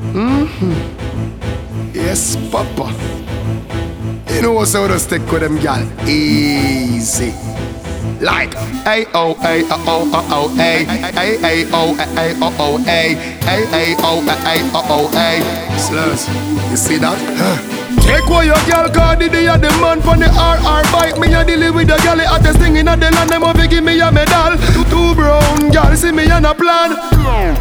Mm-hmm. Yes, Papa. You know what's how to stick with them, gal? Easy. Like A O A O O O A A A O A O O A A A O A O O A Slurs, you see that? Take away your girl, cause the day of the man from the RR bike. Me a dealing with the girl, the hottest thing in the land. Them have give me a medal. See me on a plan.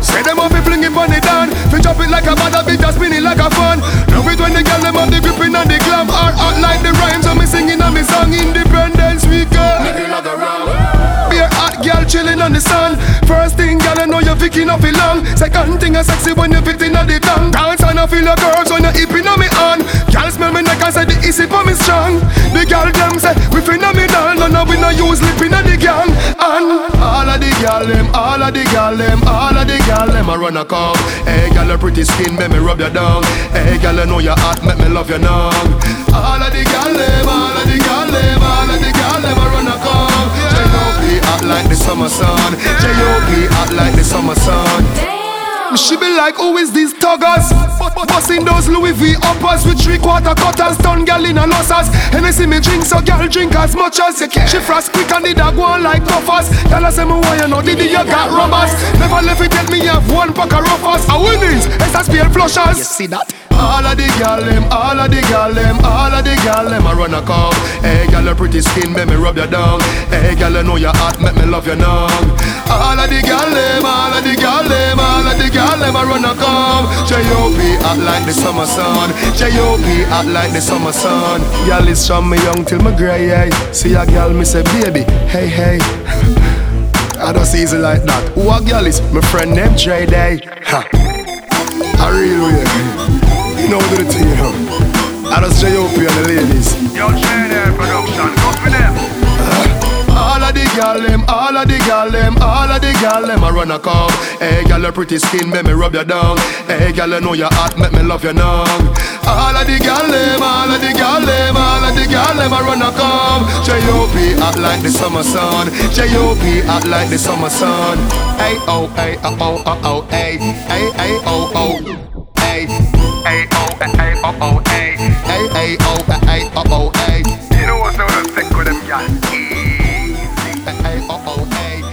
Say them have fling it on the down. Fi chop it like a bad beat, just spin it like a fun. Love it when the girl them have the gripping and the glam. Art out like the rhymes, so me singing on me song Independence Weekend. Uh. Be a hot girl chilling on the sun. First thing, girl, I know you're picking up it long. Second thing, I sexy when you're fitting on the tongue. Dance and I feel your girls when you're hipping on me on. Girl smell me neck and say the easy for me strong. The girl them say we phenomenal, no no we no use lipping on the gang. And all of the girl them, all of the girl them, all of the girl them I run a come. Hey girl, your pretty skin, make me rub you down. Hey girl, I know you're hot, make me love you now. All of the girl them, all of the girl them, all of the girl them I run a come. J.O.P. hot like the summer sun. J.O.P. hot like the summer sun. She be like, who is these tuggers? Busting those Louis V uppers with three quarter cutters, stun gal in a losses. See me drink, so gal drink as much as you can. She frost quick and the dog one like buffers. Tell us, me why you know, did you got rubbers? Never left it, tell me you have one pack of ruffers. I win these, SSPL flushers. You see that? All of the gal them, all of the gal them, all of the gal them I run a call. Hey gal, your pretty skin, make me rub you down. Hey gal, I know you're hot, make me love you now. All of the gal them, all of the gal them, all of the I run a come. J.O.P. hot like the summer sun. J.O.P. hot like the summer sun. Gal is from me young till me grey. Hey. See a gal, me say baby, hey hey. I don't see easy like that. Who a gal is? My friend named J. Ha. I real way. You know what do, you know. I just J.O.P. and the ladies. Yo, gal them, all of the gal them a run a come. Hey, gal your pretty skin, make me rub your down. Hey, gal you know your hot, make me love your nung. All of the gal them, all of the gal them, all of the gal them a run a come. J.O.P. hot like the summer sun. J.O.P. hot like the summer sun. Hey oh, hey uh, oh oh oh oh, hey, hey hey oh oh, hey, hey oh hey oh oh hey, hey hey oh hey oh oh hey. You know what's so sick with them guys? Easy. Hey oh oh hey.